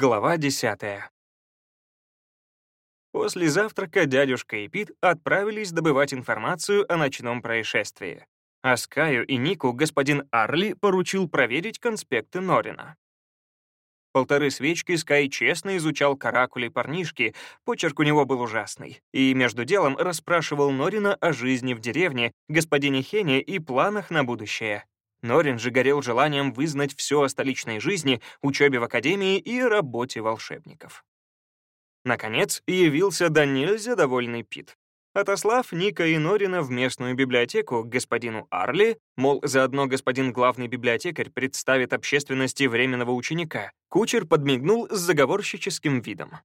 Глава 10. После завтрака дядюшка и Пит отправились добывать информацию о ночном происшествии. А Скаю и Нику господин Арли поручил проверить конспекты Норина. Полторы свечки Скай честно изучал каракули парнишки, почерк у него был ужасный, и между делом расспрашивал Норина о жизни в деревне, господине Хене и планах на будущее. Норин же горел желанием вызнать все о столичной жизни, учебе в академии и работе волшебников. Наконец, явился до нельзя довольный Пит. Отослав Ника и Норина в местную библиотеку к господину Арли, мол, заодно господин главный библиотекарь представит общественности временного ученика, кучер подмигнул с заговорщическим видом.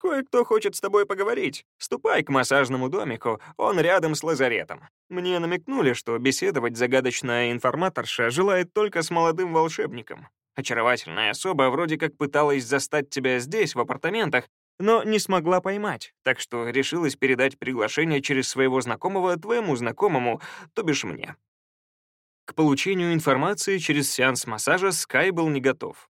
«Кое-кто хочет с тобой поговорить. Ступай к массажному домику, он рядом с лазаретом. Мне намекнули, что беседовать загадочная информаторша желает только с молодым волшебником. Очаровательная особа вроде как пыталась застать тебя здесь, в апартаментах, но не смогла поймать, так что решилась передать приглашение через своего знакомого твоему знакомому, то бишь мне. К получению информации через сеанс массажа Скай был не готов.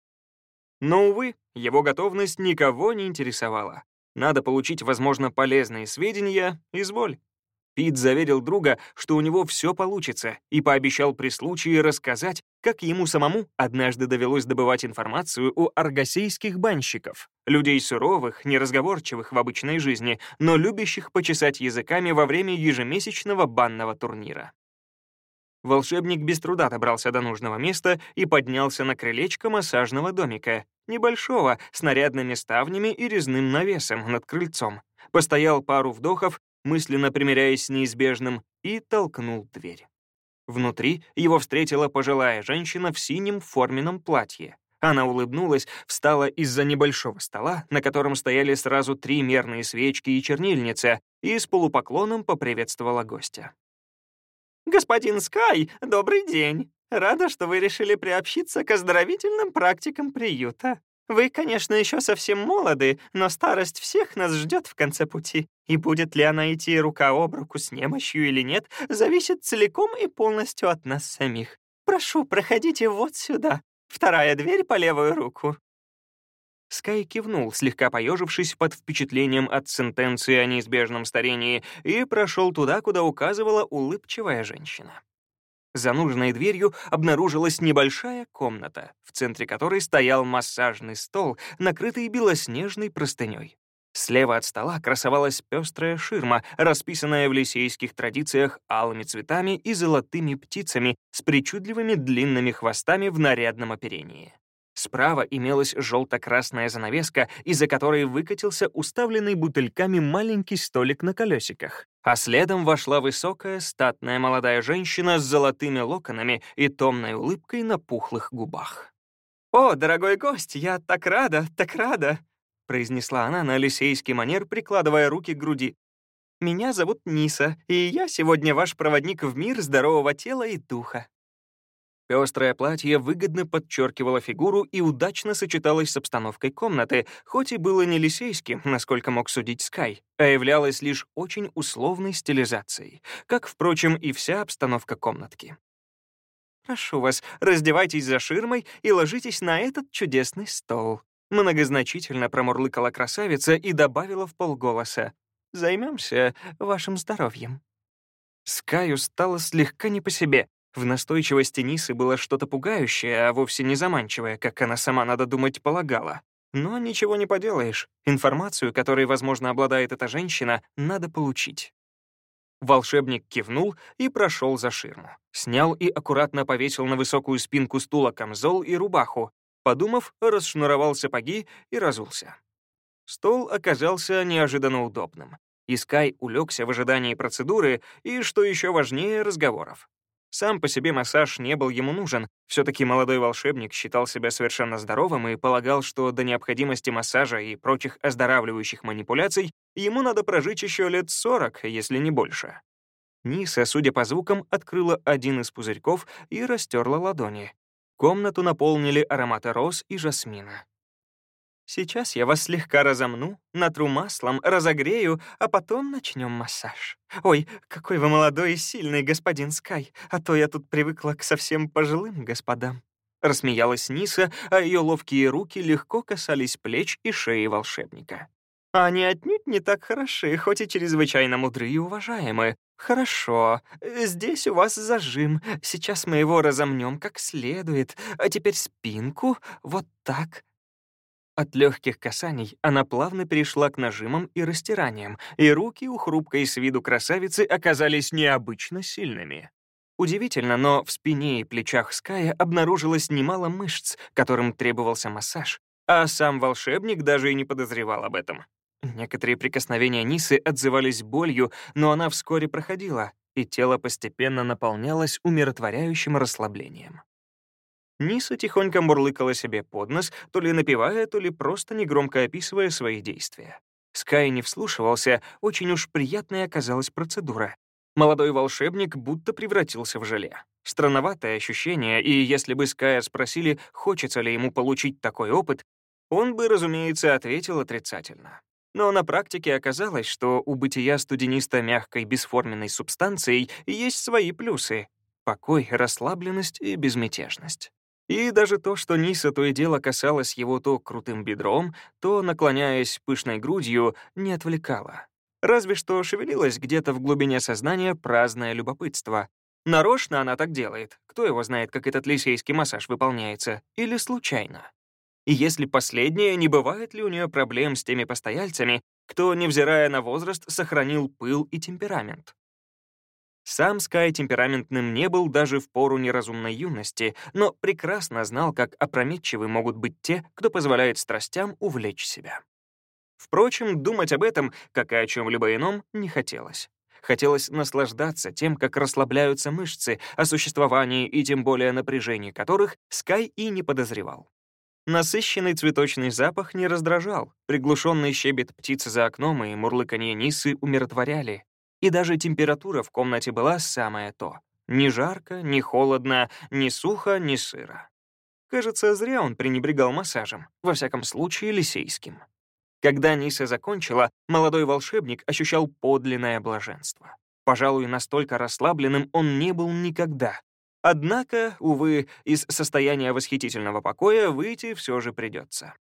Но, увы, его готовность никого не интересовала. Надо получить, возможно, полезные сведения, изволь. Пит заверил друга, что у него все получится, и пообещал при случае рассказать, как ему самому однажды довелось добывать информацию у аргосейских банщиков, людей суровых, неразговорчивых в обычной жизни, но любящих почесать языками во время ежемесячного банного турнира. Волшебник без труда добрался до нужного места и поднялся на крылечко массажного домика, небольшого, с нарядными ставнями и резным навесом над крыльцом. Постоял пару вдохов, мысленно примиряясь с неизбежным, и толкнул дверь. Внутри его встретила пожилая женщина в синем форменном платье. Она улыбнулась, встала из-за небольшого стола, на котором стояли сразу три мерные свечки и чернильница, и с полупоклоном поприветствовала гостя. «Господин Скай, добрый день. Рада, что вы решили приобщиться к оздоровительным практикам приюта. Вы, конечно, еще совсем молоды, но старость всех нас ждет в конце пути. И будет ли она идти рука об руку с немощью или нет, зависит целиком и полностью от нас самих. Прошу, проходите вот сюда. Вторая дверь по левую руку. Скай кивнул, слегка поежившись под впечатлением от сентенции о неизбежном старении, и прошел туда, куда указывала улыбчивая женщина. За нужной дверью обнаружилась небольшая комната, в центре которой стоял массажный стол, накрытый белоснежной простыней. Слева от стола красовалась пестрая ширма, расписанная в лисейских традициях алыми цветами и золотыми птицами с причудливыми длинными хвостами в нарядном оперении. Справа имелась желто-красная занавеска, из-за которой выкатился уставленный бутыльками маленький столик на колесиках. А следом вошла высокая, статная молодая женщина с золотыми локонами и томной улыбкой на пухлых губах. «О, дорогой гость, я так рада, так рада!» произнесла она на лисейский манер, прикладывая руки к груди. «Меня зовут Ниса, и я сегодня ваш проводник в мир здорового тела и духа». Пестрое платье выгодно подчеркивало фигуру и удачно сочеталось с обстановкой комнаты, хоть и было не лисейским, насколько мог судить Скай, а являлось лишь очень условной стилизацией, как, впрочем, и вся обстановка комнатки. «Прошу вас, раздевайтесь за ширмой и ложитесь на этот чудесный стол», многозначительно промурлыкала красавица и добавила в полголоса. «Займемся вашим здоровьем». Скаю стало слегка не по себе. В настойчивости Нисы было что-то пугающее, а вовсе не заманчивое, как она сама, надо думать, полагала. Но ничего не поделаешь. Информацию, которой, возможно, обладает эта женщина, надо получить. Волшебник кивнул и прошел за ширму. Снял и аккуратно повесил на высокую спинку стула камзол и рубаху. Подумав, расшнуровал сапоги и разулся. Стол оказался неожиданно удобным. Искай улегся в ожидании процедуры и, что еще важнее, разговоров. Сам по себе массаж не был ему нужен. Все-таки молодой волшебник считал себя совершенно здоровым и полагал, что до необходимости массажа и прочих оздоравливающих манипуляций ему надо прожить еще лет 40, если не больше. Ниса, судя по звукам, открыла один из пузырьков и растерла ладони. Комнату наполнили ароматы роз и жасмина. Сейчас я вас слегка разомну, натру маслом, разогрею, а потом начнем массаж. Ой, какой вы молодой и сильный, господин Скай, а то я тут привыкла к совсем пожилым господам». — рассмеялась Ниса, а ее ловкие руки легко касались плеч и шеи волшебника. «Они отнюдь не так хороши, хоть и чрезвычайно мудры и уважаемы. Хорошо, здесь у вас зажим, сейчас мы его разомнем как следует, а теперь спинку, вот так». От легких касаний она плавно перешла к нажимам и растираниям, и руки у хрупкой с виду красавицы оказались необычно сильными. Удивительно, но в спине и плечах Ская обнаружилось немало мышц, которым требовался массаж, а сам волшебник даже и не подозревал об этом. Некоторые прикосновения Нисы отзывались болью, но она вскоре проходила, и тело постепенно наполнялось умиротворяющим расслаблением. Ниса тихонько мурлыкала себе под нос, то ли напевая, то ли просто негромко описывая свои действия. Скай не вслушивался, очень уж приятной оказалась процедура. Молодой волшебник будто превратился в желе. Странноватое ощущение, и если бы Ская спросили, хочется ли ему получить такой опыт, он бы, разумеется, ответил отрицательно. Но на практике оказалось, что у бытия студениста мягкой бесформенной субстанцией есть свои плюсы — покой, расслабленность и безмятежность. И даже то, что Ниса то и дело касалось его то крутым бедром, то, наклоняясь пышной грудью, не отвлекало. Разве что шевелилось где-то в глубине сознания праздное любопытство. Нарочно она так делает. Кто его знает, как этот лисейский массаж выполняется? Или случайно? И если последнее, не бывает ли у нее проблем с теми постояльцами, кто, невзирая на возраст, сохранил пыл и темперамент? Сам Скай темпераментным не был даже в пору неразумной юности, но прекрасно знал, как опрометчивы могут быть те, кто позволяет страстям увлечь себя. Впрочем, думать об этом, как и о чем-либо ином, не хотелось. Хотелось наслаждаться тем, как расслабляются мышцы, о существовании и тем более напряжении которых Скай и не подозревал. Насыщенный цветочный запах не раздражал, приглушенный щебет птицы за окном и мурлыканье Нисы умиротворяли. И даже температура в комнате была самое то. Ни жарко, ни холодно, ни сухо, ни сыро. Кажется, зря он пренебрегал массажем, во всяком случае, лисейским. Когда Ниса закончила, молодой волшебник ощущал подлинное блаженство. Пожалуй, настолько расслабленным он не был никогда. Однако, увы, из состояния восхитительного покоя выйти все же придется.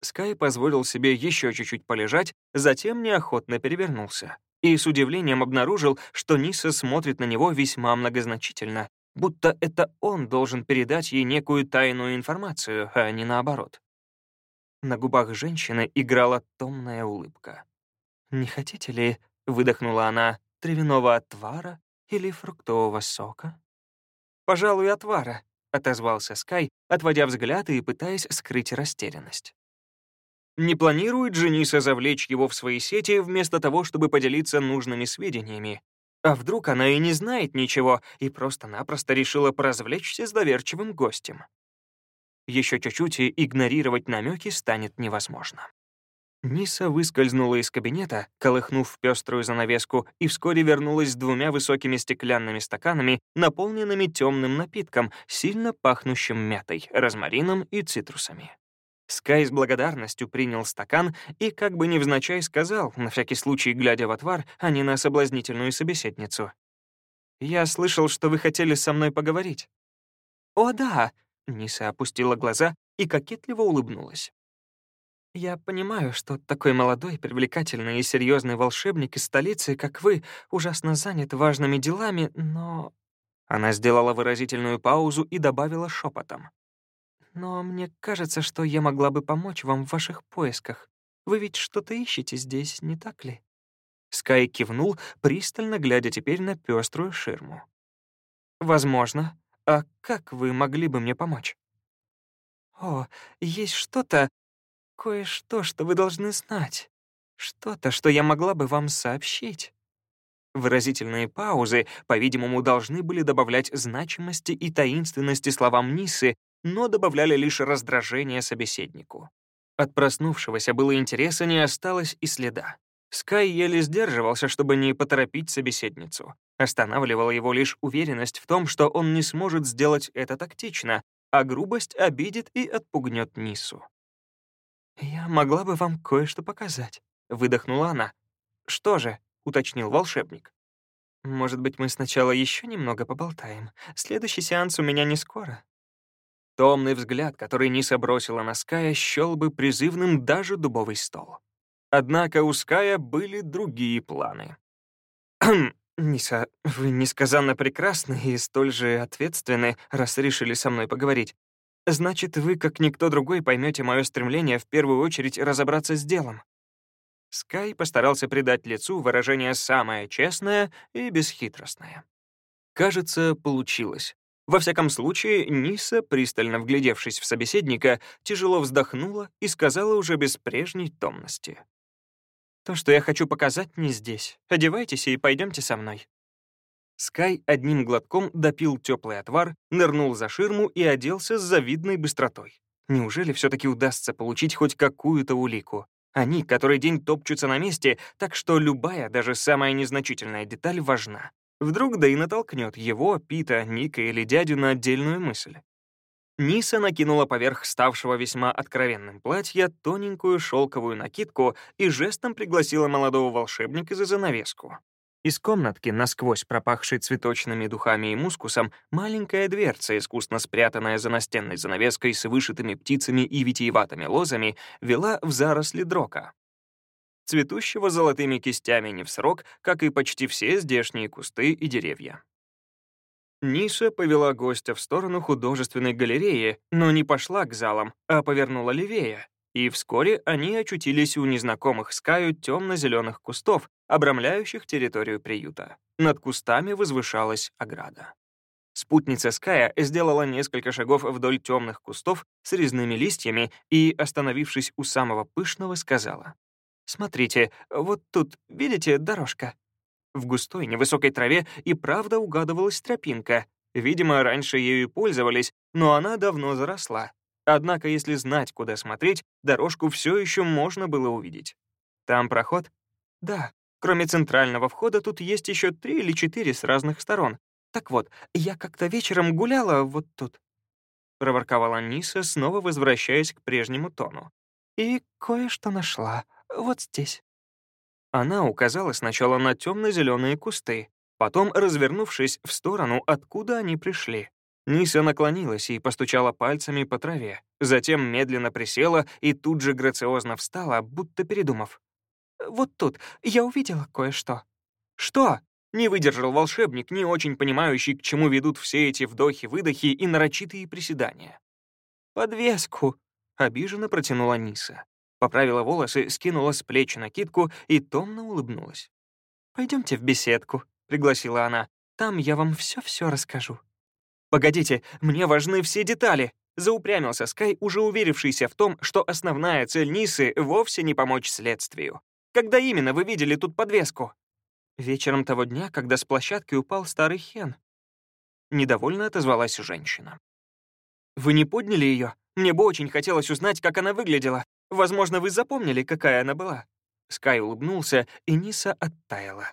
Скай позволил себе еще чуть-чуть полежать, затем неохотно перевернулся и с удивлением обнаружил, что Ниса смотрит на него весьма многозначительно, будто это он должен передать ей некую тайную информацию, а не наоборот. На губах женщины играла томная улыбка. «Не хотите ли, — выдохнула она, — травяного отвара или фруктового сока?» «Пожалуй, отвара», — отозвался Скай, отводя взгляд и пытаясь скрыть растерянность. Не планирует Жениса завлечь его в свои сети вместо того, чтобы поделиться нужными сведениями. А вдруг она и не знает ничего и просто-напросто решила поразвлечься с доверчивым гостем? Еще чуть-чуть и игнорировать намеки станет невозможно. Ниса выскользнула из кабинета, колыхнув пеструю занавеску, и вскоре вернулась с двумя высокими стеклянными стаканами, наполненными темным напитком, сильно пахнущим мятой, розмарином и цитрусами. Скай с благодарностью принял стакан и как бы невзначай сказал, на всякий случай глядя в отвар, а не на соблазнительную собеседницу. «Я слышал, что вы хотели со мной поговорить». «О, да!» Ниса опустила глаза и кокетливо улыбнулась. «Я понимаю, что такой молодой, привлекательный и серьезный волшебник из столицы, как вы, ужасно занят важными делами, но...» Она сделала выразительную паузу и добавила шепотом. «Но мне кажется, что я могла бы помочь вам в ваших поисках. Вы ведь что-то ищете здесь, не так ли?» Скай кивнул, пристально глядя теперь на пеструю ширму. «Возможно. А как вы могли бы мне помочь?» «О, есть что-то, кое-что, что вы должны знать. Что-то, что я могла бы вам сообщить». Выразительные паузы, по-видимому, должны были добавлять значимости и таинственности словам Нисы, но добавляли лишь раздражение собеседнику. От проснувшегося было интереса не осталось и следа. Скай еле сдерживался, чтобы не поторопить собеседницу. Останавливала его лишь уверенность в том, что он не сможет сделать это тактично, а грубость обидит и отпугнет Нису. «Я могла бы вам кое-что показать», — выдохнула она. «Что же?» — уточнил волшебник. «Может быть, мы сначала еще немного поболтаем? Следующий сеанс у меня не скоро». Томный взгляд, который Ниса бросила на Ская, счел бы призывным даже дубовый стол. Однако у Ская были другие планы. «Ниса, вы несказанно прекрасны и столь же ответственны, раз решили со мной поговорить. Значит, вы, как никто другой, поймете мое стремление в первую очередь разобраться с делом». Скай постарался придать лицу выражение самое честное и бесхитростное. Кажется, получилось. Во всяком случае, Ниса, пристально вглядевшись в собеседника, тяжело вздохнула и сказала уже без прежней томности. «То, что я хочу показать, не здесь. Одевайтесь и пойдемте со мной». Скай одним глотком допил теплый отвар, нырнул за ширму и оделся с завидной быстротой. Неужели все-таки удастся получить хоть какую-то улику? Они который день топчутся на месте, так что любая, даже самая незначительная деталь важна. Вдруг да и натолкнет его, Пита, Ника или дядю на отдельную мысль. Ниса накинула поверх ставшего весьма откровенным платья тоненькую шелковую накидку и жестом пригласила молодого волшебника за занавеску. Из комнатки, насквозь пропахшей цветочными духами и мускусом, маленькая дверца, искусно спрятанная за настенной занавеской с вышитыми птицами и витиеватыми лозами, вела в заросли дрока цветущего золотыми кистями не в срок, как и почти все здешние кусты и деревья. Ниша повела гостя в сторону художественной галереи, но не пошла к залам, а повернула левее, и вскоре они очутились у незнакомых Скаю темно-зеленых кустов, обрамляющих территорию приюта. Над кустами возвышалась ограда. Спутница Ская сделала несколько шагов вдоль темных кустов с резными листьями и, остановившись у самого пышного, сказала. Смотрите, вот тут, видите, дорожка?» В густой невысокой траве и правда угадывалась тропинка. Видимо, раньше ею пользовались, но она давно заросла. Однако, если знать, куда смотреть, дорожку все еще можно было увидеть. Там проход? Да. Кроме центрального входа, тут есть еще три или четыре с разных сторон. Так вот, я как-то вечером гуляла вот тут. Проворковала Ниса, снова возвращаясь к прежнему тону. И кое-что нашла вот здесь». Она указала сначала на темно-зеленые кусты, потом, развернувшись в сторону, откуда они пришли. Ниса наклонилась и постучала пальцами по траве, затем медленно присела и тут же грациозно встала, будто передумав. «Вот тут я увидела кое-что». «Что?» — не выдержал волшебник, не очень понимающий, к чему ведут все эти вдохи-выдохи и нарочитые приседания. «Подвеску», — обиженно протянула Ниса. Поправила волосы, скинула с плеч накидку и томно улыбнулась. Пойдемте в беседку», — пригласила она. «Там я вам все-все расскажу». «Погодите, мне важны все детали», — заупрямился Скай, уже уверившийся в том, что основная цель Нисы вовсе не помочь следствию. «Когда именно вы видели тут подвеску?» Вечером того дня, когда с площадки упал старый хен. Недовольно отозвалась женщина. «Вы не подняли ее? Мне бы очень хотелось узнать, как она выглядела. Возможно, вы запомнили, какая она была». Скай улыбнулся, и Ниса оттаяла.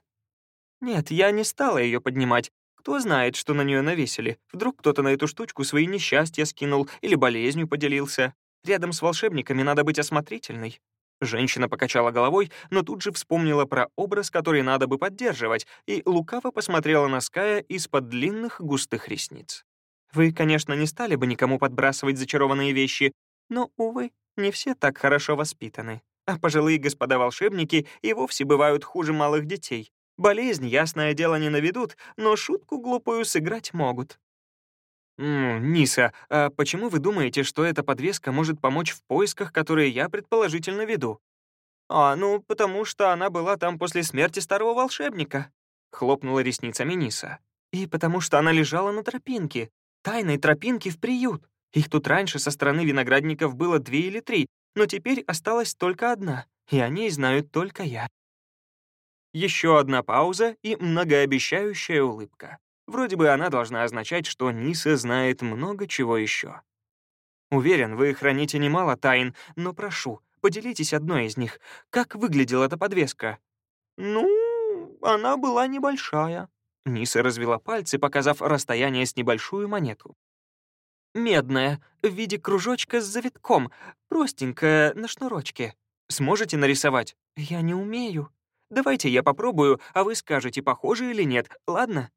«Нет, я не стала ее поднимать. Кто знает, что на нее навесили. Вдруг кто-то на эту штучку свои несчастья скинул или болезнью поделился. Рядом с волшебниками надо быть осмотрительной». Женщина покачала головой, но тут же вспомнила про образ, который надо бы поддерживать, и лукаво посмотрела на Ская из-под длинных густых ресниц. «Вы, конечно, не стали бы никому подбрасывать зачарованные вещи, но, увы, не все так хорошо воспитаны, а пожилые господа волшебники и вовсе бывают хуже малых детей. Болезнь, ясное дело, не наведут, но шутку глупую сыграть могут. «М Ниса, а почему вы думаете, что эта подвеска может помочь в поисках, которые я предположительно веду?» «А, ну, потому что она была там после смерти старого волшебника», — хлопнула ресницами Ниса. «И потому что она лежала на тропинке, тайной тропинке в приют. Их тут раньше со стороны виноградников было две или три, но теперь осталась только одна, и о ней знаю только я. Еще одна пауза и многообещающая улыбка. Вроде бы она должна означать, что Ниса знает много чего еще. Уверен, вы храните немало тайн, но прошу, поделитесь одной из них. Как выглядела эта подвеска? Ну, она была небольшая. Ниса развела пальцы, показав расстояние с небольшую монету. Медная, в виде кружочка с завитком, простенькая, на шнурочке. Сможете нарисовать? Я не умею. Давайте я попробую, а вы скажете, похоже или нет, ладно?»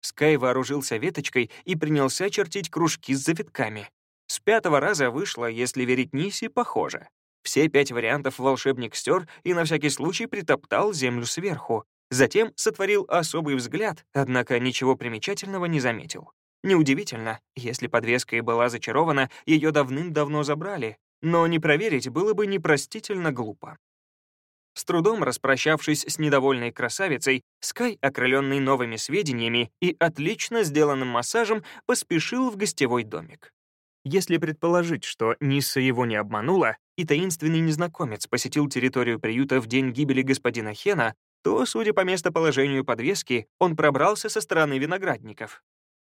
Скай вооружился веточкой и принялся чертить кружки с завитками. С пятого раза вышло, если верить Ниси, похоже. Все пять вариантов волшебник стер и на всякий случай притоптал землю сверху. Затем сотворил особый взгляд, однако ничего примечательного не заметил. Неудивительно, если подвеска и была зачарована, ее давным-давно забрали, но не проверить было бы непростительно глупо. С трудом распрощавшись с недовольной красавицей, Скай, окрыленный новыми сведениями и отлично сделанным массажем, поспешил в гостевой домик. Если предположить, что Нисса его не обманула, и таинственный незнакомец посетил территорию приюта в день гибели господина Хена, то, судя по местоположению подвески, он пробрался со стороны виноградников.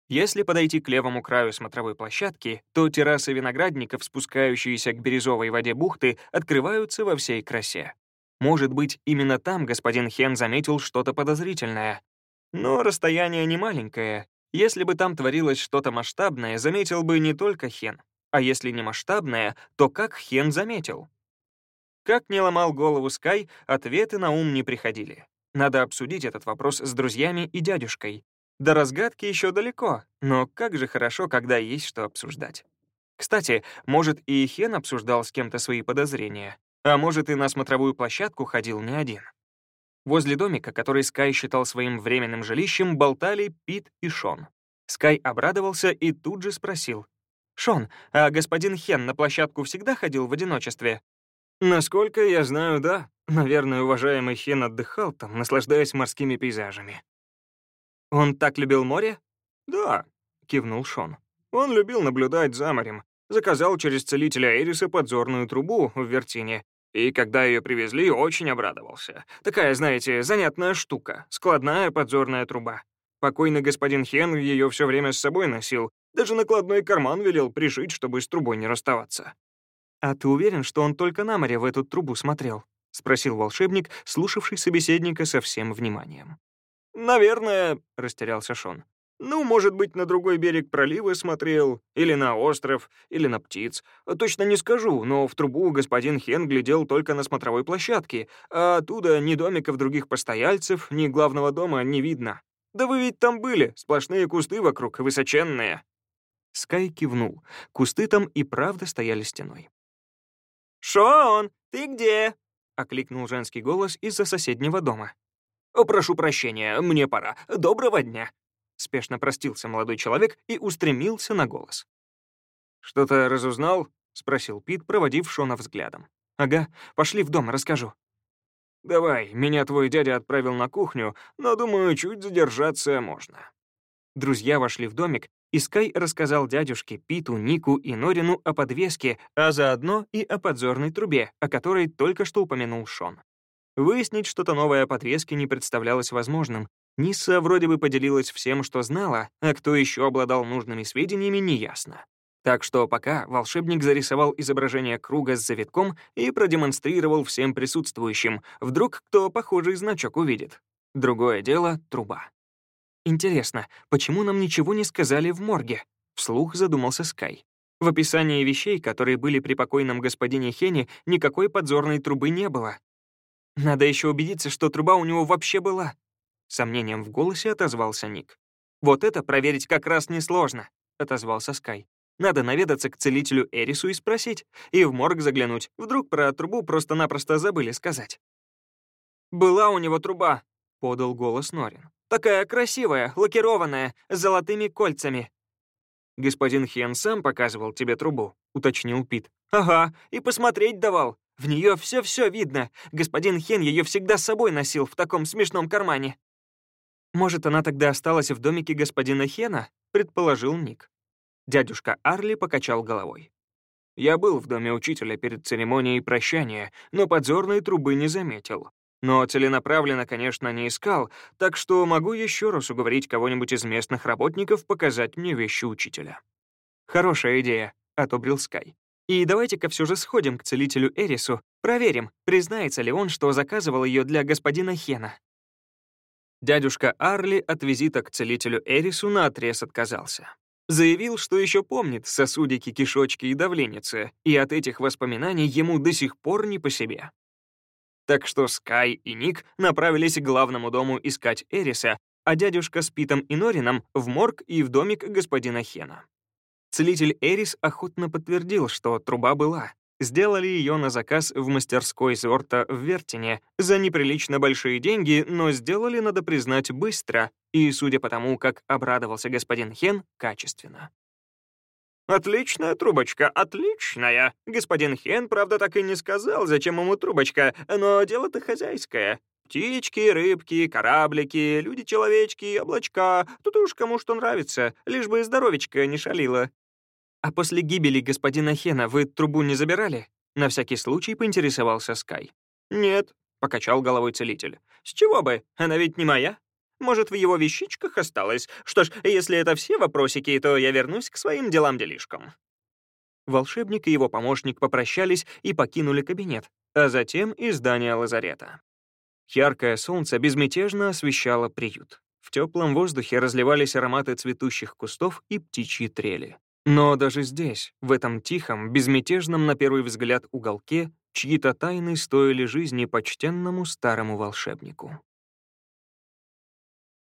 Если подойти к левому краю смотровой площадки, то террасы виноградников, спускающиеся к бирюзовой воде бухты, открываются во всей красе. Может быть, именно там господин Хен заметил что-то подозрительное. Но расстояние не маленькое. Если бы там творилось что-то масштабное, заметил бы не только Хен. А если не масштабное, то как Хен заметил? Как не ломал голову Скай, ответы на ум не приходили. Надо обсудить этот вопрос с друзьями и дядюшкой. До разгадки еще далеко, но как же хорошо, когда есть что обсуждать. Кстати, может, и Хен обсуждал с кем-то свои подозрения. А может, и на смотровую площадку ходил не один. Возле домика, который Скай считал своим временным жилищем, болтали Пит и Шон. Скай обрадовался и тут же спросил. «Шон, а господин Хен на площадку всегда ходил в одиночестве?» «Насколько я знаю, да. Наверное, уважаемый Хен отдыхал там, наслаждаясь морскими пейзажами». «Он так любил море?» «Да», — кивнул Шон. «Он любил наблюдать за морем. Заказал через целителя Эриса подзорную трубу в Вертине и когда ее привезли, очень обрадовался. Такая, знаете, занятная штука, складная подзорная труба. Покойный господин Хен ее все время с собой носил, даже накладной карман велел пришить, чтобы с трубой не расставаться. «А ты уверен, что он только на море в эту трубу смотрел?» — спросил волшебник, слушавший собеседника со всем вниманием. «Наверное», — растерялся Шон. Ну, может быть, на другой берег пролива смотрел, или на остров, или на птиц. Точно не скажу, но в трубу господин Хен глядел только на смотровой площадке, а оттуда ни домиков других постояльцев, ни главного дома не видно. Да вы ведь там были, сплошные кусты вокруг, высоченные. Скай кивнул. Кусты там и правда стояли стеной. «Шон, ты где?» — окликнул женский голос из-за соседнего дома. «Прошу прощения, мне пора. Доброго дня!» Спешно простился молодой человек и устремился на голос. «Что-то разузнал?» — спросил Пит, проводив Шона взглядом. «Ага, пошли в дом, расскажу». «Давай, меня твой дядя отправил на кухню, но, думаю, чуть задержаться можно». Друзья вошли в домик, и Скай рассказал дядюшке Питу, Нику и Норину о подвеске, а заодно и о подзорной трубе, о которой только что упомянул Шон. Выяснить что-то новое о подвеске не представлялось возможным, Нисса вроде бы поделилась всем, что знала, а кто еще обладал нужными сведениями, неясно. Так что пока волшебник зарисовал изображение круга с завитком и продемонстрировал всем присутствующим. Вдруг кто похожий значок увидит. Другое дело — труба. Интересно, почему нам ничего не сказали в морге? Вслух задумался Скай. В описании вещей, которые были при покойном господине Хене, никакой подзорной трубы не было. Надо еще убедиться, что труба у него вообще была, Сомнением в голосе отозвался Ник. «Вот это проверить как раз несложно», — отозвался Скай. «Надо наведаться к целителю Эрису и спросить, и в морг заглянуть. Вдруг про трубу просто-напросто забыли сказать». «Была у него труба», — подал голос Норин. «Такая красивая, лакированная, с золотыми кольцами». «Господин Хен сам показывал тебе трубу», — уточнил Пит. «Ага, и посмотреть давал. В нее все-все видно. Господин Хен ее всегда с собой носил в таком смешном кармане». «Может, она тогда осталась в домике господина Хена?» — предположил Ник. Дядюшка Арли покачал головой. «Я был в доме учителя перед церемонией прощания, но подзорной трубы не заметил. Но целенаправленно, конечно, не искал, так что могу еще раз уговорить кого-нибудь из местных работников показать мне вещи учителя». «Хорошая идея», — отобрил Скай. «И давайте-ка все же сходим к целителю Эрису, проверим, признается ли он, что заказывал ее для господина Хена». Дядюшка Арли от визита к целителю Эрису наотрез отказался. Заявил, что еще помнит сосудики, кишочки и давленицы, и от этих воспоминаний ему до сих пор не по себе. Так что Скай и Ник направились к главному дому искать Эриса, а дядюшка с Питом и Норином — в морг и в домик господина Хена. Целитель Эрис охотно подтвердил, что труба была. Сделали ее на заказ в мастерской Зорта в Вертине за неприлично большие деньги, но сделали, надо признать, быстро и, судя по тому, как обрадовался господин Хен, качественно. «Отличная трубочка, отличная! Господин Хен, правда, так и не сказал, зачем ему трубочка, но дело-то хозяйское. Птички, рыбки, кораблики, люди-человечки, облачка. Тут уж кому что нравится, лишь бы здоровечко не шалило». «А после гибели господина Хена вы трубу не забирали?» На всякий случай поинтересовался Скай. «Нет», — покачал головой целитель. «С чего бы? Она ведь не моя». Может, в его вещичках осталось? Что ж, если это все вопросики, то я вернусь к своим делам-делишкам». Волшебник и его помощник попрощались и покинули кабинет, а затем и здание лазарета. Яркое солнце безмятежно освещало приют. В теплом воздухе разливались ароматы цветущих кустов и птичьи трели. Но даже здесь, в этом тихом, безмятежном на первый взгляд уголке, чьи-то тайны стоили жизни почтенному старому волшебнику.